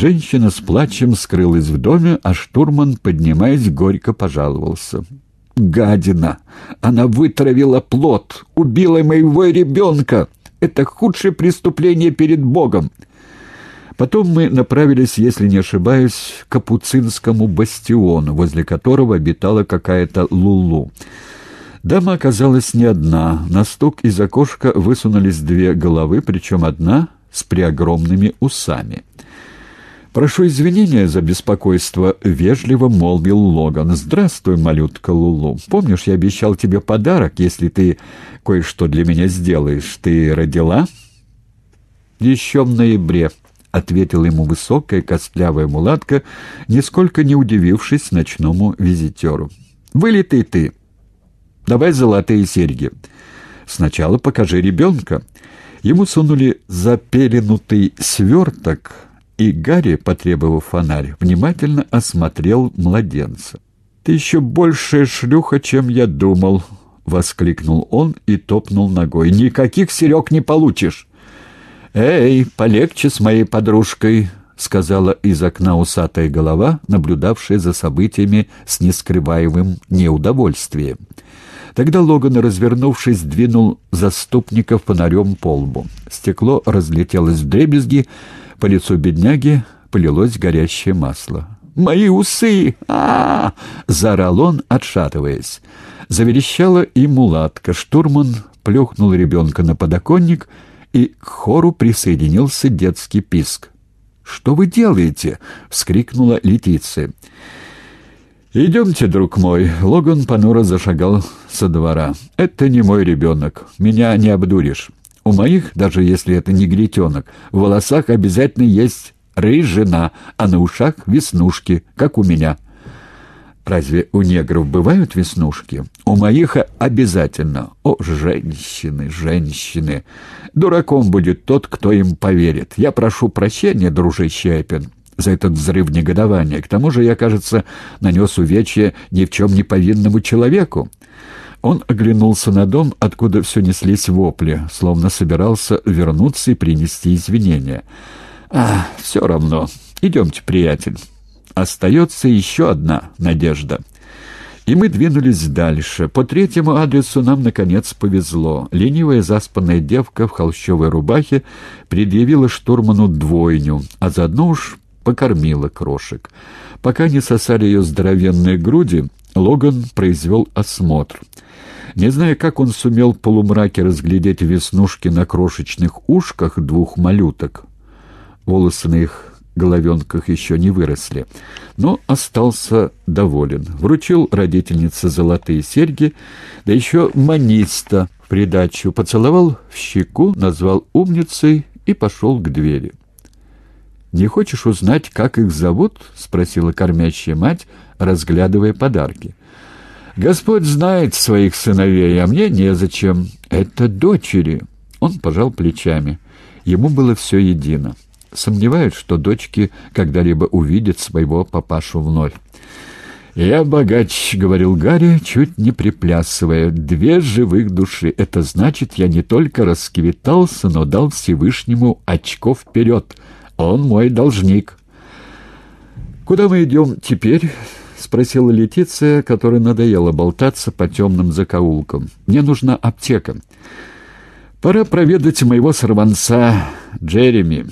Женщина с плачем скрылась в доме, а штурман, поднимаясь, горько пожаловался. «Гадина! Она вытравила плод, убила моего ребенка! Это худшее преступление перед Богом!» Потом мы направились, если не ошибаюсь, к Капуцинскому бастиону, возле которого обитала какая-то Лулу. Дама оказалась не одна. На стук из окошка высунулись две головы, причем одна с преогромными усами. «Прошу извинения за беспокойство», — вежливо молвил Логан. «Здравствуй, малютка Лулу. Помнишь, я обещал тебе подарок, если ты кое-что для меня сделаешь? Ты родила?» «Еще в ноябре», — ответила ему высокая костлявая мулатка, нисколько не удивившись ночному визитеру. «Вылитый ты. Давай золотые серьги. Сначала покажи ребенка». Ему сунули запеленутый сверток, и Гарри, потребовав фонарь, внимательно осмотрел младенца. «Ты еще большая шлюха, чем я думал!» — воскликнул он и топнул ногой. «Никаких серег не получишь!» «Эй, полегче с моей подружкой!» — сказала из окна усатая голова, наблюдавшая за событиями с нескрываемым неудовольствием. Тогда Логан, развернувшись, двинул заступников фонарем по лбу. Стекло разлетелось в дребезги, по лицу бедняги полилось горящее масло. «Мои усы! а, -а, заорал он, отшатываясь. Заверещала и мулатка. Штурман плюхнул ребенка на подоконник, и к хору присоединился детский писк. «Что вы делаете?» — вскрикнула Летиция. «Идемте, друг мой». Логан понуро зашагал со двора. «Это не мой ребенок. Меня не обдуришь. У моих, даже если это не негритенок, в волосах обязательно есть рыжина, а на ушах веснушки, как у меня». Разве у негров бывают веснушки? У моих обязательно. О, женщины, женщины! Дураком будет тот, кто им поверит. Я прошу прощения, дружище Эппин за этот взрыв негодования. К тому же я, кажется, нанес увечье ни в чем не повинному человеку. Он оглянулся на дом, откуда все неслись вопли, словно собирался вернуться и принести извинения. «А, все равно. Идемте, приятель. Остается еще одна надежда». И мы двинулись дальше. По третьему адресу нам, наконец, повезло. Ленивая заспанная девка в холщовой рубахе предъявила штурману двойню, а заодно уж покормила крошек. Пока не сосали ее здоровенные груди, Логан произвел осмотр. Не зная, как он сумел в полумраке разглядеть веснушки на крошечных ушках двух малюток, волосы на их головенках еще не выросли, но остался доволен. Вручил родительнице золотые серьги, да еще маниста в придачу, поцеловал в щеку, назвал умницей и пошел к двери. «Не хочешь узнать, как их зовут?» — спросила кормящая мать, разглядывая подарки. «Господь знает своих сыновей, а мне незачем. Это дочери». Он пожал плечами. Ему было все едино. Сомневаюсь, что дочки когда-либо увидят своего папашу вновь. «Я богач», — говорил Гарри, чуть не приплясывая. «Две живых души. Это значит, я не только расквитался, но дал Всевышнему очко вперед». Он мой должник. «Куда мы идем теперь?» — спросила Летиция, которая надоело болтаться по темным закоулкам. «Мне нужна аптека. Пора проведать моего сорванца Джереми».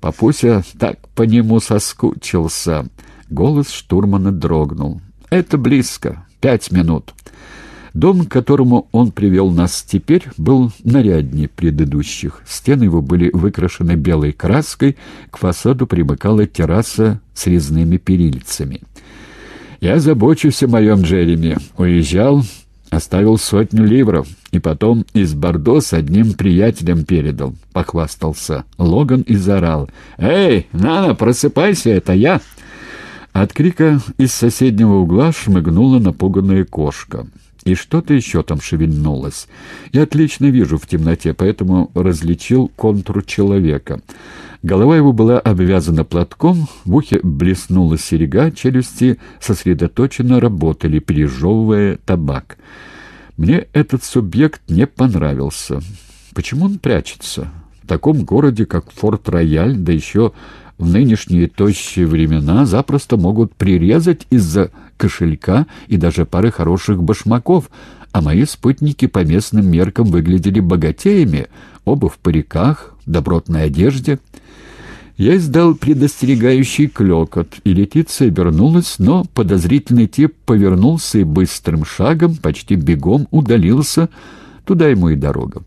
Папуся так по нему соскучился. Голос штурмана дрогнул. «Это близко. Пять минут». Дом, к которому он привел нас теперь, был наряднее предыдущих. Стены его были выкрашены белой краской, к фасаду примыкала терраса с резными перильцами. «Я забочусь о моем Джереми. Уезжал, оставил сотню ливров, и потом из Бордо с одним приятелем передал», — похвастался. Логан и заорал. «Эй, Нана, просыпайся, это я!» От крика из соседнего угла шмыгнула напуганная кошка. И что-то еще там шевельнулось. Я отлично вижу в темноте, поэтому различил контур человека. Голова его была обвязана платком, в ухе блеснула серега, челюсти сосредоточенно работали, пережевывая табак. Мне этот субъект не понравился. Почему он прячется? В таком городе, как Форт-Рояль, да еще в нынешние тощие времена запросто могут прирезать из-за кошелька и даже пары хороших башмаков, а мои спутники по местным меркам выглядели богатеями, оба в париках, добротной одежде. Я издал предостерегающий клёкот, и Летиция вернулась, но подозрительный тип повернулся и быстрым шагом, почти бегом, удалился, туда ему и дорога.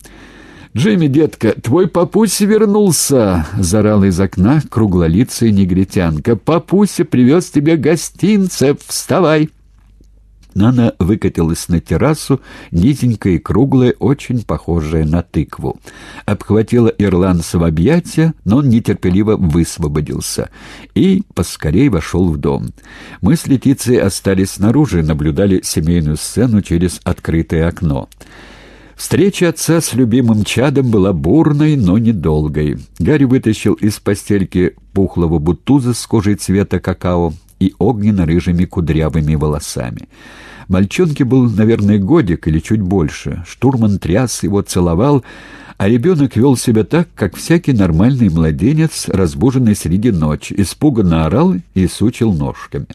«Джимми, детка, твой папуся вернулся!» — зарал из окна круглолицая негритянка. «Папуся привез тебе гостинцев! Вставай!» Нана выкатилась на террасу, низенькая и круглая, очень похожая на тыкву. Обхватила ирландца в объятия, но он нетерпеливо высвободился и поскорей вошел в дом. Мы с Летицией остались снаружи, наблюдали семейную сцену через открытое окно. Встреча отца с любимым чадом была бурной, но недолгой. Гарри вытащил из постельки пухлого бутуза с кожей цвета какао и огненно-рыжими кудрявыми волосами. Мальчонке был, наверное, годик или чуть больше. Штурман тряс его, целовал, а ребенок вел себя так, как всякий нормальный младенец, разбуженный среди ночи, испуганно орал и сучил ножками.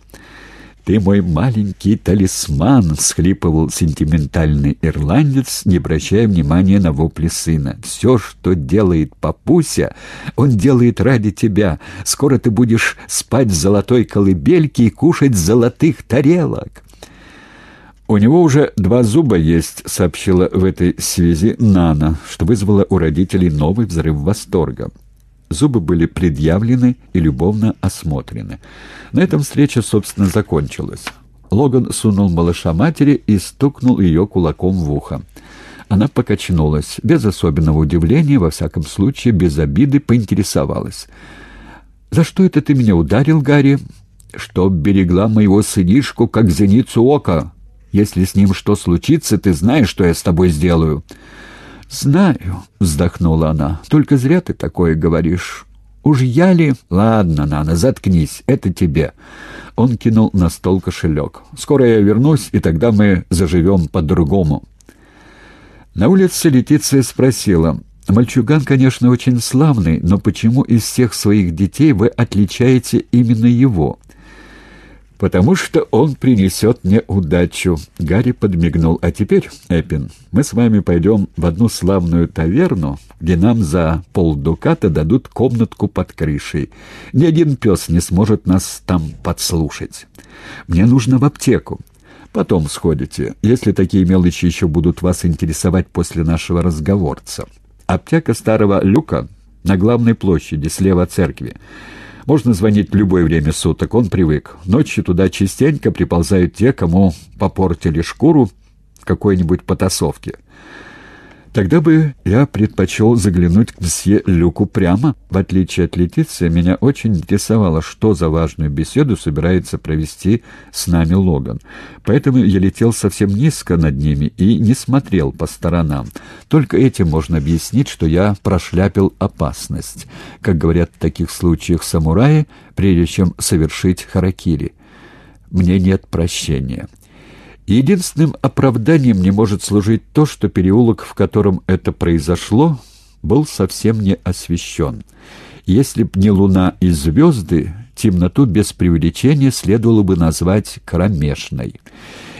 «Ты мой маленький талисман!» — схлипывал сентиментальный ирландец, не обращая внимания на вопли сына. «Все, что делает папуся, он делает ради тебя. Скоро ты будешь спать в золотой колыбельке и кушать золотых тарелок». «У него уже два зуба есть», — сообщила в этой связи Нана, что вызвало у родителей новый взрыв восторга. Зубы были предъявлены и любовно осмотрены. На этом встреча, собственно, закончилась. Логан сунул малыша матери и стукнул ее кулаком в ухо. Она покачнулась, без особенного удивления, во всяком случае, без обиды, поинтересовалась. «За что это ты меня ударил, Гарри?» «Чтоб берегла моего сынишку, как зеницу ока. Если с ним что случится, ты знаешь, что я с тобой сделаю». «Знаю», — вздохнула она, — «только зря ты такое говоришь. Уж я ли...» «Ладно, Нана, заткнись, это тебе». Он кинул на стол кошелек. «Скоро я вернусь, и тогда мы заживем по-другому». На улице Летиция спросила, «Мальчуган, конечно, очень славный, но почему из всех своих детей вы отличаете именно его?» «Потому что он принесет мне удачу», — Гарри подмигнул. «А теперь, Эппин, мы с вами пойдем в одну славную таверну, где нам за полдуката дадут комнатку под крышей. Ни один пес не сможет нас там подслушать. Мне нужно в аптеку. Потом сходите, если такие мелочи еще будут вас интересовать после нашего разговорца. Аптека старого Люка на главной площади, слева от церкви». Можно звонить в любое время суток, он привык. Ночью туда частенько приползают те, кому попортили шкуру какой-нибудь потасовке. Тогда бы я предпочел заглянуть к мсье Люку прямо. В отличие от Летиции, меня очень интересовало, что за важную беседу собирается провести с нами Логан. Поэтому я летел совсем низко над ними и не смотрел по сторонам. Только этим можно объяснить, что я прошляпил опасность. Как говорят в таких случаях самураи, прежде чем совершить харакири. Мне нет прощения. Единственным оправданием не может служить то, что переулок, в котором это произошло, был совсем не освещен. Если б не луна и звезды, темноту без преувеличения следовало бы назвать кромешной.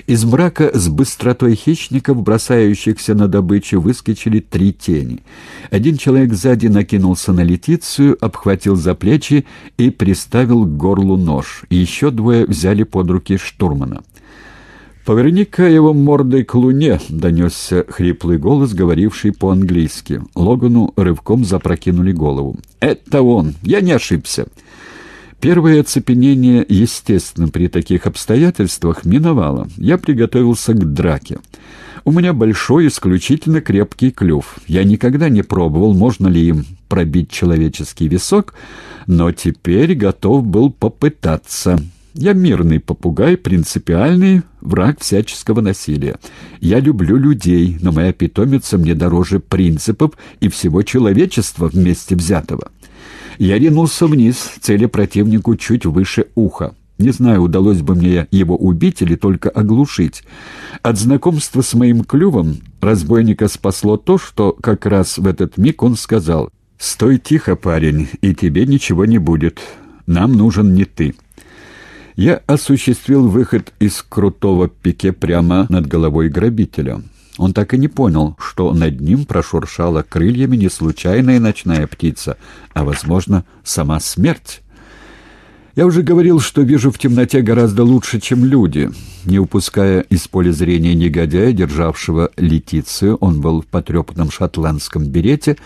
Из мрака с быстротой хищников, бросающихся на добычу, выскочили три тени. Один человек сзади накинулся на Летицию, обхватил за плечи и приставил к горлу нож. Еще двое взяли под руки штурмана. «Поверни-ка его мордой к луне», — донесся хриплый голос, говоривший по-английски. Логану рывком запрокинули голову. «Это он! Я не ошибся!» Первое оцепенение, естественно, при таких обстоятельствах миновало. Я приготовился к драке. У меня большой, исключительно крепкий клюв. Я никогда не пробовал, можно ли им пробить человеческий висок, но теперь готов был попытаться. Я мирный попугай, принципиальный враг всяческого насилия. Я люблю людей, но моя питомица мне дороже принципов и всего человечества вместе взятого. Я ринулся вниз, цели противнику чуть выше уха. Не знаю, удалось бы мне его убить или только оглушить. От знакомства с моим клювом разбойника спасло то, что как раз в этот миг он сказал «Стой тихо, парень, и тебе ничего не будет. Нам нужен не ты». Я осуществил выход из крутого пике прямо над головой грабителя. Он так и не понял, что над ним прошуршала крыльями не случайная ночная птица, а, возможно, сама смерть. Я уже говорил, что вижу в темноте гораздо лучше, чем люди. Не упуская из поля зрения негодяя, державшего Летицию, он был в потрепанном шотландском берете,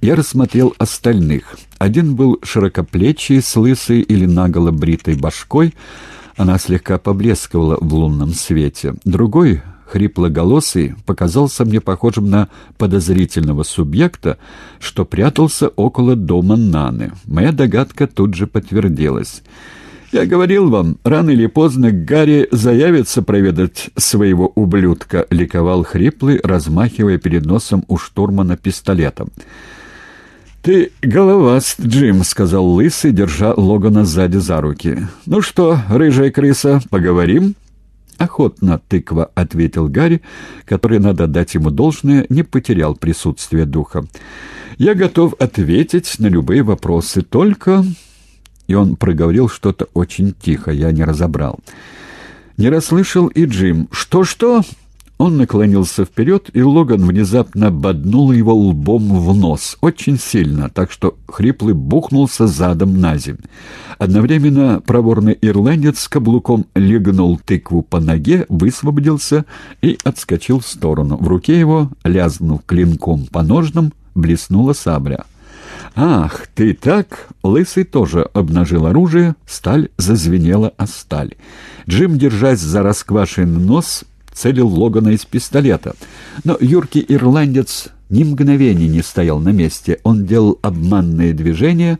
я рассмотрел остальных. Один был широкоплечий, с лысой или наголо бритой башкой, она слегка поблескивала в лунном свете. Другой хриплоголосый, показался мне похожим на подозрительного субъекта, что прятался около дома Наны. Моя догадка тут же подтвердилась. «Я говорил вам, рано или поздно Гарри заявится проведать своего ублюдка», — ликовал хриплый, размахивая перед носом у штурмана пистолетом. «Ты головаст, Джим», — сказал Лысый, держа Логана сзади за руки. «Ну что, рыжая крыса, поговорим?» «Охотно, тыква», — ответил Гарри, который, надо дать ему должное, не потерял присутствие духа. «Я готов ответить на любые вопросы, только...» И он проговорил что-то очень тихо, я не разобрал. Не расслышал и Джим. «Что-что?» Он наклонился вперед, и Логан внезапно боднул его лбом в нос, очень сильно, так что хриплый бухнулся задом на земь. Одновременно проворный ирландец каблуком легнул тыкву по ноге, высвободился и отскочил в сторону. В руке его, лязнув клинком по ножным, блеснула сабля. «Ах, ты так!» Лысый тоже обнажил оружие, сталь зазвенела о сталь. Джим, держась за расквашенный нос, целил Логана из пистолета. Но юркий ирландец ни мгновения не стоял на месте. Он делал обманные движения,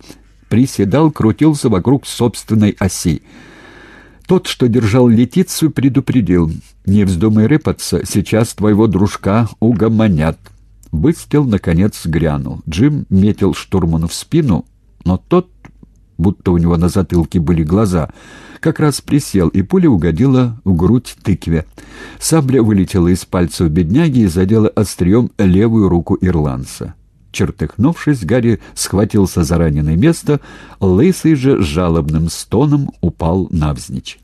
приседал, крутился вокруг собственной оси. Тот, что держал Летицию, предупредил. «Не вздумай рыпаться, сейчас твоего дружка угомонят». Выстрел, наконец, грянул. Джим метил штурману в спину, но тот, будто у него на затылке были глаза, как раз присел, и пуля угодила в грудь тыкве. Сабля вылетела из пальцев бедняги и задела острием левую руку ирландца. Чертыхнувшись, Гарри схватился за раненое место, лысый же жалобным стоном упал навзничь.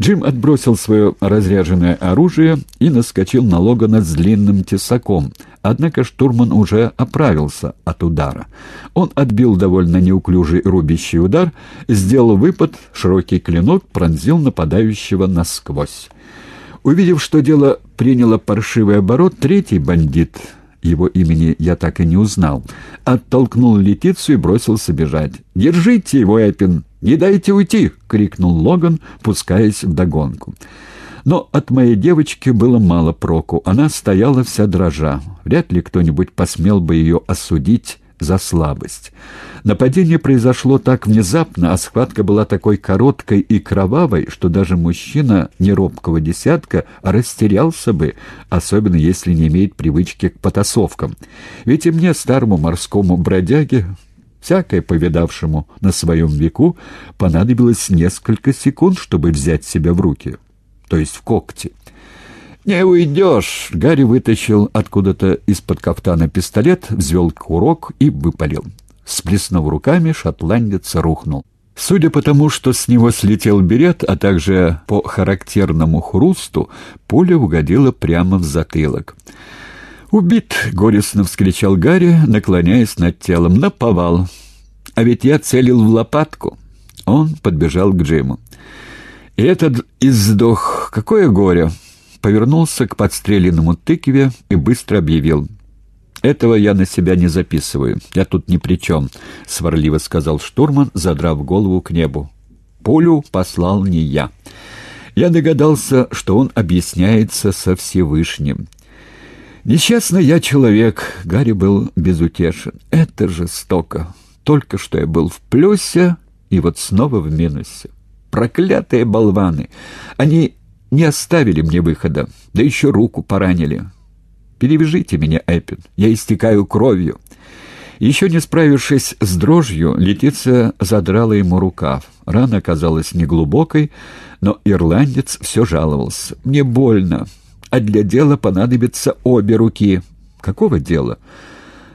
Джим отбросил свое разряженное оружие и наскочил на Логана с длинным тесаком, однако штурман уже оправился от удара. Он отбил довольно неуклюжий рубящий удар, сделал выпад, широкий клинок пронзил нападающего насквозь. Увидев, что дело приняло паршивый оборот, третий бандит — его имени я так и не узнал, оттолкнул Летицию и бросился бежать. «Держите его, Эппин! Не дайте уйти!» — крикнул Логан, пускаясь вдогонку. Но от моей девочки было мало проку. Она стояла вся дрожа. Вряд ли кто-нибудь посмел бы ее осудить за слабость. Нападение произошло так внезапно, а схватка была такой короткой и кровавой, что даже мужчина неробкого десятка растерялся бы, особенно если не имеет привычки к потасовкам. Ведь и мне, старому морскому бродяге, всякое повидавшему на своем веку, понадобилось несколько секунд, чтобы взять себя в руки, то есть в когти. «Не уйдешь!» — Гарри вытащил откуда-то из-под кафтана пистолет, взвел курок и выпалил. Сплеснув руками, шотландец рухнул. Судя по тому, что с него слетел берет, а также по характерному хрусту, пуля угодила прямо в затылок. «Убит!» — горестно вскричал Гарри, наклоняясь над телом. «Наповал! А ведь я целил в лопатку!» Он подбежал к Джиму. «И этот издох! Какое горе!» Повернулся к подстреленному тыкве и быстро объявил. «Этого я на себя не записываю. Я тут ни при чем», — сварливо сказал штурман, задрав голову к небу. «Пулю послал не я». Я догадался, что он объясняется со Всевышним. «Несчастно я человек», — Гарри был безутешен. «Это жестоко. Только что я был в плюсе, и вот снова в минусе. Проклятые болваны! Они не оставили мне выхода, да еще руку поранили. Перевяжите меня, Эппин, я истекаю кровью». Еще не справившись с дрожью, Летиция задрала ему рукав. Рана оказалась неглубокой, но ирландец все жаловался. «Мне больно, а для дела понадобятся обе руки». «Какого дела?»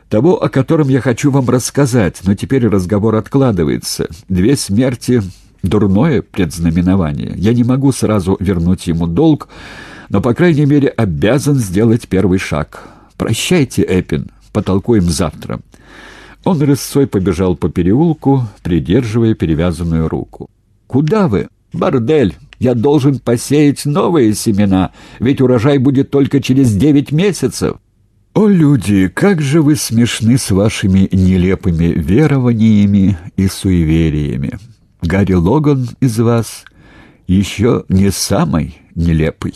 Того, о котором я хочу вам рассказать, но теперь разговор откладывается. Две смерти — дурное предзнаменование. Я не могу сразу вернуть ему долг, но, по крайней мере, обязан сделать первый шаг. Прощайте, Эппин, потолкуем завтра». Он рысцой побежал по переулку, придерживая перевязанную руку. «Куда вы? Бордель! Я должен посеять новые семена, ведь урожай будет только через девять месяцев!» «О, люди, как же вы смешны с вашими нелепыми верованиями и суевериями! Гарри Логан из вас еще не самый нелепый».